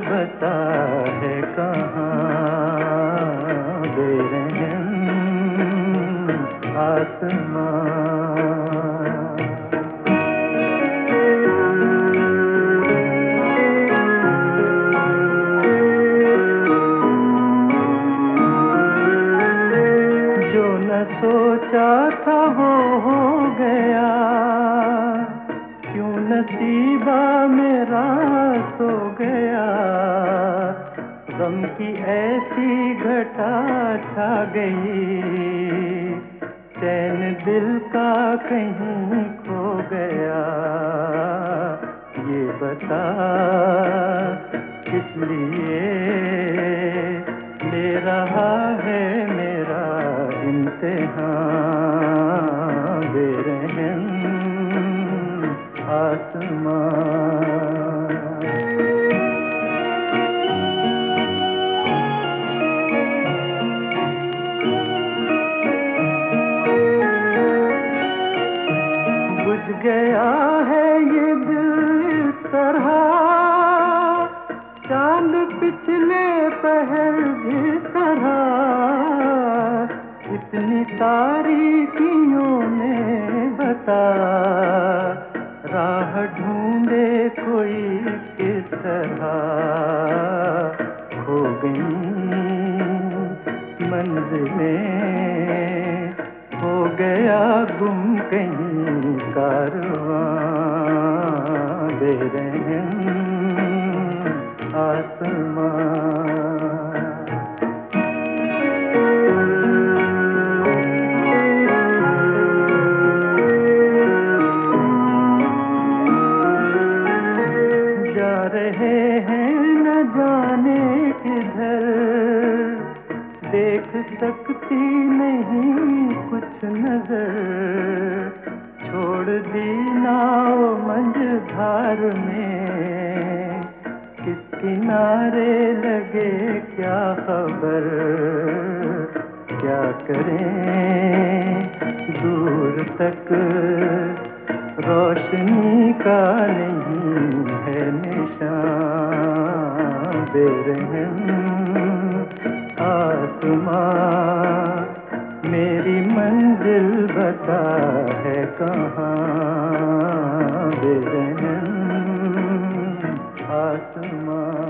बता है कहाँ बेरहम आसमां। सोचा था वो हो गया क्यों नसीबा मेरा गया। गम की ऐसी घटा छा गई। चैन दिल का कहीं खो गया। ये बता, किस लिए? ले रहा है मेरा इम्तिहान। बेरहम आसमां। गया है ये दिल तरह। चाँद पिछले पहर भी तरह। इतनी तारीखियों में बता। राह ढूंढे कोई किस तरह। खो गई मंजिलें। हो गया गुम कहीं कारवां। बेरहम आसमां। जा रहे हैं न जाने किधर देख सकती नहीं कुछ नज़र। छोड़ दी नाव मंझधार में। किस किनारे लगे क्या खबर? क्या करें दूर तक? रोशनी का नहीं है निशान। बेरहम बेगन आत्मा।